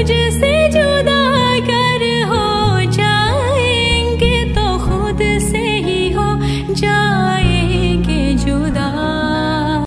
मुझसे जुदा कर हो जाएँगे तो खुद से ही हो जाए।